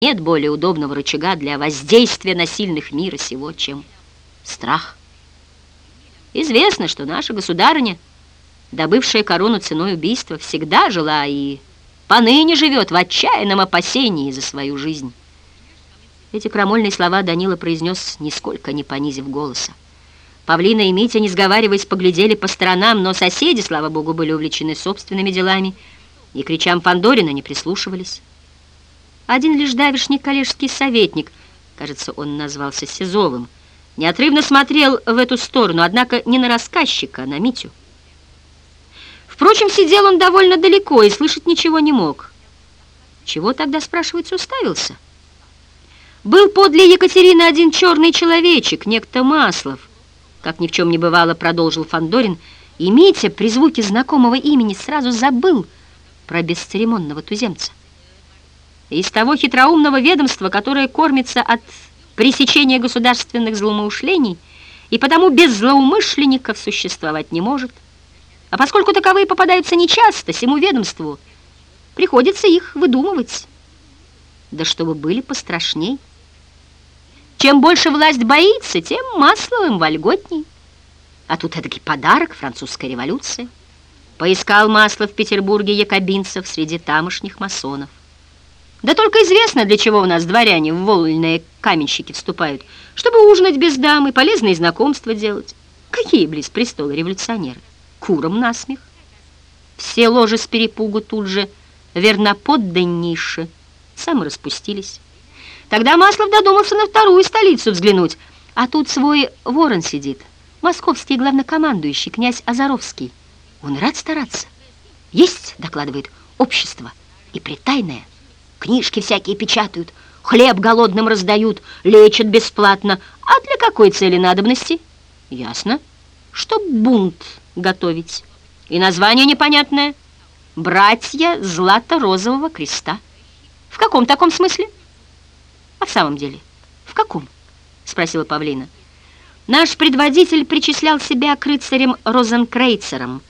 Нет более удобного рычага для воздействия на сильных мира сего, чем страх. Известно, что наша государыня, добывшая корону ценой убийства, всегда жила и поныне живет в отчаянном опасении за свою жизнь. Эти крамольные слова Данила произнес, нисколько не понизив голоса. Павлина и Митя, не сговариваясь, поглядели по сторонам, но соседи, слава богу, были увлечены собственными делами и к речам Фандорина не прислушивались. Один лишь давишний коллежский советник, кажется, он назвался Сизовым, неотрывно смотрел в эту сторону, однако не на рассказчика, а на Митю. Впрочем, сидел он довольно далеко и слышать ничего не мог. Чего тогда, спрашивается, уставился? Был подле Екатерины один черный человечек, некто Маслов. Как ни в чем не бывало, продолжил Фандорин, и Митя при звуке знакомого имени сразу забыл про бесцеремонного туземца из того хитроумного ведомства, которое кормится от пресечения государственных злоумышлений и потому без злоумышленников существовать не может. А поскольку таковые попадаются нечасто, всему ведомству приходится их выдумывать. Да чтобы были пострашней. Чем больше власть боится, тем масловым вольготней. А тут эдакий подарок французской революции. Поискал масло в Петербурге якобинцев среди тамошних масонов. Да только известно, для чего у нас дворяне в вольные каменщики вступают. Чтобы ужинать без дамы, полезные знакомства делать. Какие близ престола революционеры? Куром насмех. Все ложи с перепугу тут же верноподданнейши сами распустились. Тогда Маслов додумался на вторую столицу взглянуть, а тут свой ворон сидит, московский главнокомандующий, князь Азаровский. Он рад стараться. Есть, докладывает, общество и притайное. Книжки всякие печатают, хлеб голодным раздают, лечат бесплатно. А для какой цели надобности? Ясно. Чтоб бунт готовить. И название непонятное. «Братья Злато-Розового Креста». В каком таком смысле? А в самом деле, в каком? Спросила Павлина. Наш предводитель причислял себя к рыцарям Розенкрейцерам,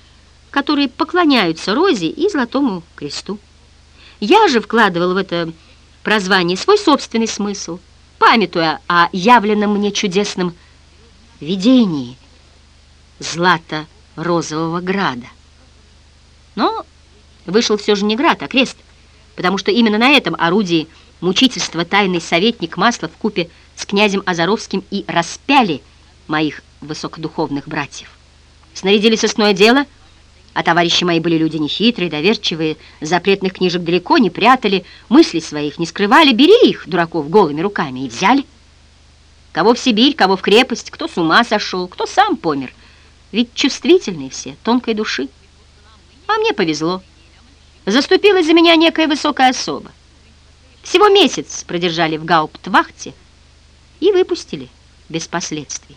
которые поклоняются Розе и Золотому Кресту. Я же вкладывал в это прозвание свой собственный смысл, памятуя о явленном мне чудесном видении злато-розового града. Но вышел все же не град, а крест, потому что именно на этом орудии мучительства тайный советник Масла в купе с князем Азаровским и распяли моих высокодуховных братьев. Снарядили сосное дело — а товарищи мои были люди нехитрые, доверчивые, запретных книжек далеко не прятали, мыслей своих не скрывали. Бери их, дураков, голыми руками, и взяли. Кого в Сибирь, кого в крепость, кто с ума сошел, кто сам помер. Ведь чувствительные все, тонкой души. А мне повезло. Заступилась за меня некая высокая особа. Всего месяц продержали в гауптвахте и выпустили без последствий.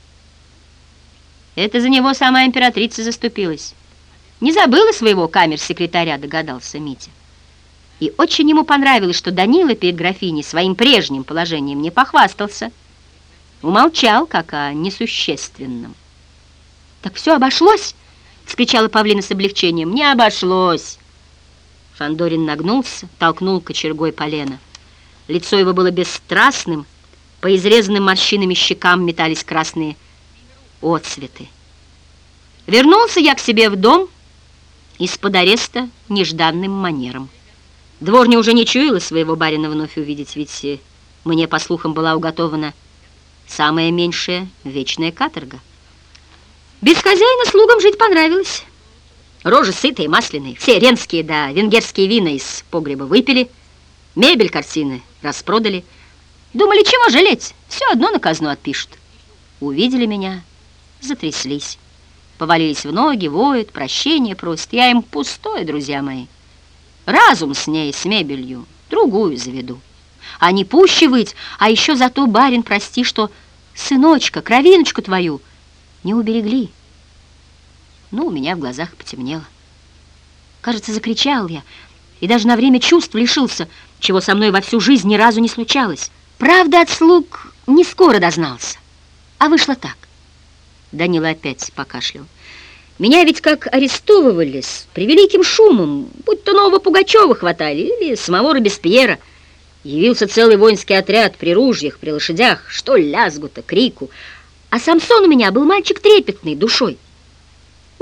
Это за него сама императрица заступилась. Не забыла своего камер-секретаря, догадался Митя. И очень ему понравилось, что Данила перед графиней своим прежним положением не похвастался. Умолчал, как о несущественном. «Так все обошлось?» — вскричала Павлина с облегчением. «Не обошлось!» Фандорин нагнулся, толкнул кочергой полено. Лицо его было бесстрастным, по изрезанным морщинами щекам метались красные отцветы. Вернулся я к себе в дом, из-под ареста нежданным манером. Дворня уже не чуяла своего барина вновь увидеть, ведь э, мне, по слухам, была уготована самая меньшая вечная каторга. Без хозяина слугам жить понравилось. Рожи сытые, масляные, все ренские да венгерские вина из погреба выпили, мебель, картины распродали. Думали, чего жалеть, все одно на казну отпишут. Увидели меня, затряслись повалились в ноги, воют, прощения просят. Я им пустой, друзья мои. Разум с ней, с мебелью, другую заведу. А не пуще выть, а еще зато, барин, прости, что сыночка, кровиночку твою не уберегли. Ну, у меня в глазах потемнело. Кажется, закричал я, и даже на время чувств лишился, чего со мной во всю жизнь ни разу не случалось. Правда, от слуг не скоро дознался, а вышло так. Данила опять покашлял. Меня ведь как арестовывали с превеликим шумом, будь то нового Пугачева хватали или самого Робеспьера. Явился целый воинский отряд при ружьях, при лошадях, что лязгу-то, крику. А Самсон у меня был мальчик трепетный душой.